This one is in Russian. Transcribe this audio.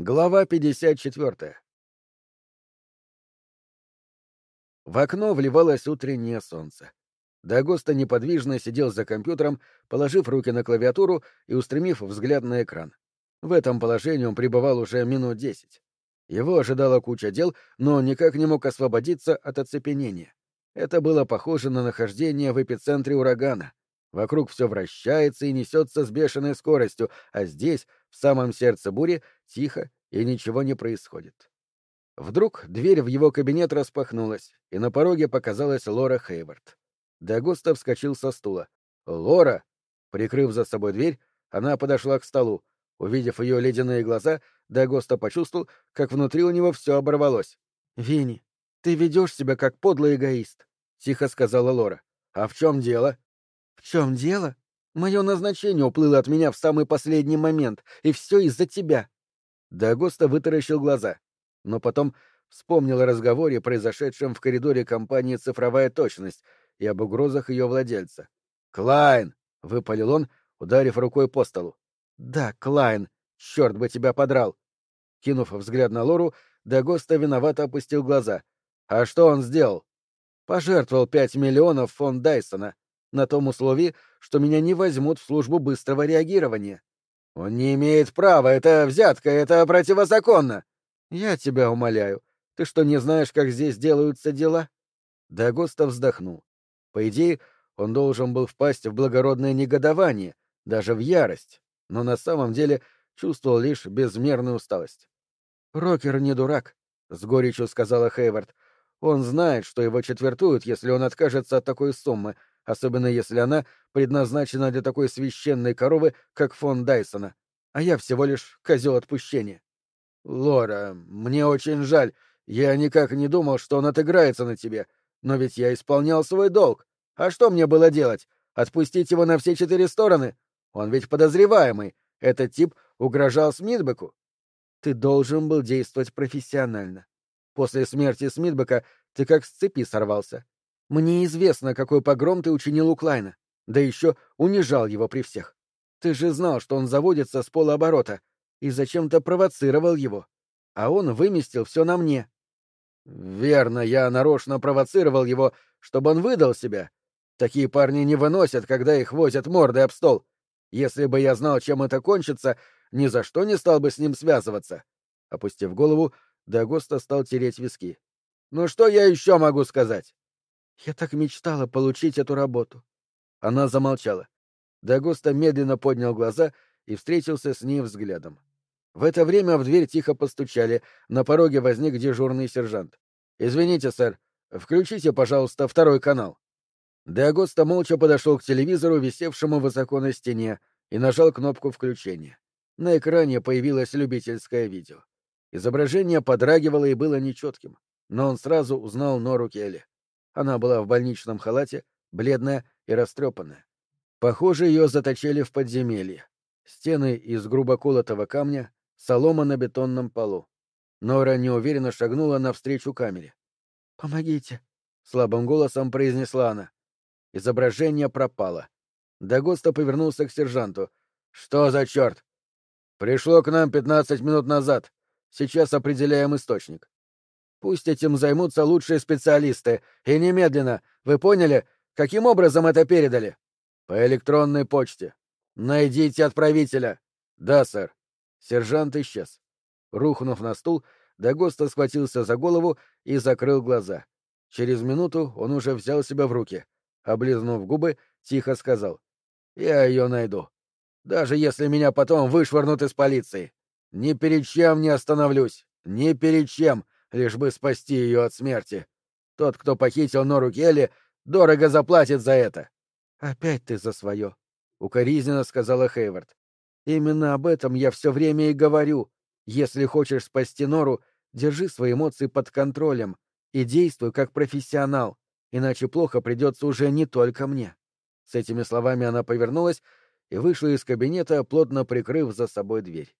Глава 54. В окно вливалось утреннее солнце. Дагоста неподвижно сидел за компьютером, положив руки на клавиатуру и устремив взгляд на экран. В этом положении он пребывал уже минут десять. Его ожидала куча дел, но он никак не мог освободиться от оцепенения. Это было похоже на нахождение в эпицентре урагана. Вокруг все вращается и несется с бешеной скоростью, а здесь, в самом сердце бури, тихо и ничего не происходит. Вдруг дверь в его кабинет распахнулась, и на пороге показалась Лора Хейвард. Дагоста вскочил со стула. «Лора!» Прикрыв за собой дверь, она подошла к столу. Увидев ее ледяные глаза, Дагоста почувствовал, как внутри у него все оборвалось. «Винни, ты ведешь себя как подлый эгоист», — тихо сказала Лора. «А в чем дело?» «В чем дело? Мое назначение уплыло от меня в самый последний момент, и все из-за тебя». Дагоста вытаращил глаза, но потом вспомнил о разговоре, произошедшем в коридоре компании «Цифровая точность» и об угрозах ее владельца. «Клайн!» — выпалил он, ударив рукой по столу. «Да, Клайн! Черт бы тебя подрал!» Кинув взгляд на Лору, Дагоста виновато опустил глаза. «А что он сделал?» «Пожертвовал пять миллионов фонд Дайсона на том условии, что меня не возьмут в службу быстрого реагирования. Он не имеет права, это взятка, это противозаконно. Я тебя умоляю, ты что, не знаешь, как здесь делаются дела? Дагоста вздохнул. По идее, он должен был впасть в благородное негодование, даже в ярость, но на самом деле чувствовал лишь безмерную усталость. «Рокер не дурак», — с горечью сказала Хейвард. «Он знает, что его четвертуют, если он откажется от такой суммы, особенно если она предназначена для такой священной коровы, как фон Дайсона, а я всего лишь козел отпущения. Лора, мне очень жаль, я никак не думал, что он отыграется на тебе, но ведь я исполнял свой долг. А что мне было делать? Отпустить его на все четыре стороны? Он ведь подозреваемый. Этот тип угрожал Смитбеку. Ты должен был действовать профессионально. После смерти Смитбека ты как с цепи сорвался. Мне известно, какой погром ты учинил у Клайна, да еще унижал его при всех. Ты же знал, что он заводится с полуоборота, и зачем-то провоцировал его. А он выместил все на мне. Верно, я нарочно провоцировал его, чтобы он выдал себя. Такие парни не выносят, когда их возят мордой об стол. Если бы я знал, чем это кончится, ни за что не стал бы с ним связываться. Опустив голову, Дагоста стал тереть виски. Ну что я еще могу сказать? Я так мечтала получить эту работу. Она замолчала. Дагоста медленно поднял глаза и встретился с ней взглядом. В это время в дверь тихо постучали, на пороге возник дежурный сержант. «Извините, сэр, включите, пожалуйста, второй канал». Дагоста молча подошел к телевизору, висевшему высоко на стене, и нажал кнопку включения. На экране появилось любительское видео. Изображение подрагивало и было нечетким, но он сразу узнал Нору Келли. Она была в больничном халате, бледная и растрепанная. Похоже, ее заточили в подземелье. Стены из грубо колотого камня, солома на бетонном полу. Нора неуверенно шагнула навстречу камере. «Помогите», — слабым голосом произнесла она. Изображение пропало. Дагоста повернулся к сержанту. «Что за черт?» «Пришло к нам пятнадцать минут назад. Сейчас определяем источник. Пусть этим займутся лучшие специалисты. И немедленно. Вы поняли, каким образом это передали? По электронной почте. Найдите отправителя. Да, сэр. Сержант исчез. Рухнув на стул, Дагоста схватился за голову и закрыл глаза. Через минуту он уже взял себя в руки. Облизнув губы, тихо сказал. «Я ее найду. Даже если меня потом вышвырнут из полиции. Ни перед чем не остановлюсь. Ни перед чем лишь бы спасти ее от смерти. Тот, кто похитил Нору Келли, дорого заплатит за это. — Опять ты за свое, — укоризненно сказала Хейвард. — Именно об этом я все время и говорю. Если хочешь спасти Нору, держи свои эмоции под контролем и действуй как профессионал, иначе плохо придется уже не только мне. С этими словами она повернулась и вышла из кабинета, плотно прикрыв за собой дверь.